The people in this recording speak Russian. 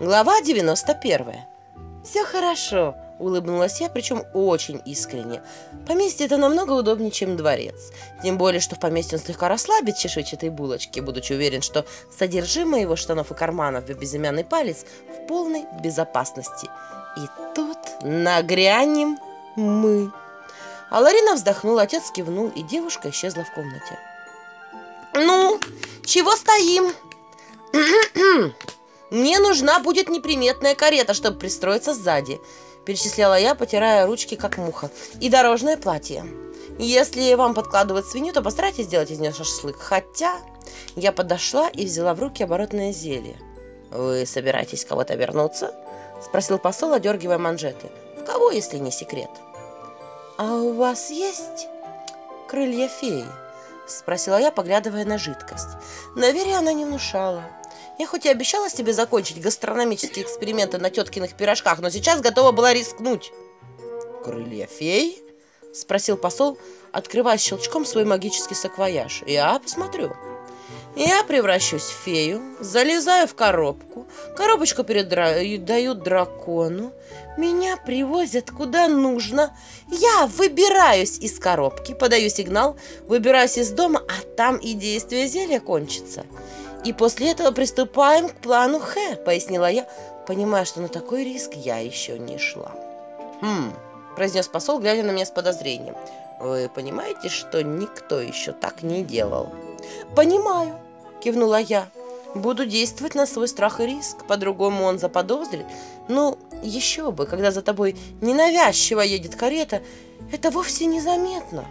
Глава 91. Все хорошо, улыбнулась я, причем очень искренне. Поместье это намного удобнее, чем дворец. Тем более, что в поместье он слегка расслабит чешуйчатые булочки, будучи уверен, что содержимое его штанов и карманов в безымянный палец в полной безопасности. И тут нагрянем мы. А Ларина вздохнула, отец кивнул, и девушка исчезла в комнате. «Ну, чего стоим?» «Мне нужна будет неприметная карета, чтобы пристроиться сзади», перечисляла я, потирая ручки, как муха. «И дорожное платье. Если вам подкладывают свинью, то постарайтесь сделать из нее шашлык. Хотя...» Я подошла и взяла в руки оборотное зелье. «Вы собираетесь кого-то вернуться?» Спросил посол, одергивая манжеты. «В кого, если не секрет?» «А у вас есть крылья феи?» Спросила я, поглядывая на жидкость. Наверное, она не внушала. Я хоть и обещала себе закончить гастрономические эксперименты на теткиных пирожках, но сейчас готова была рискнуть. «Крылья фей?» — спросил посол, открывая щелчком свой магический саквояж. «Я посмотрю». Я превращусь в фею, залезаю в коробку, коробочку передают дракону, меня привозят куда нужно, я выбираюсь из коробки, подаю сигнал, выбираюсь из дома, а там и действие зелья кончится. И после этого приступаем к плану Х, пояснила я, понимая, что на такой риск я еще не шла. Хм, произнес посол, глядя на меня с подозрением. Вы понимаете, что никто еще так не делал? Понимаю, кивнула я. Буду действовать на свой страх и риск, по-другому он заподозрит. Ну, еще бы, когда за тобой ненавязчиво едет карета, это вовсе незаметно.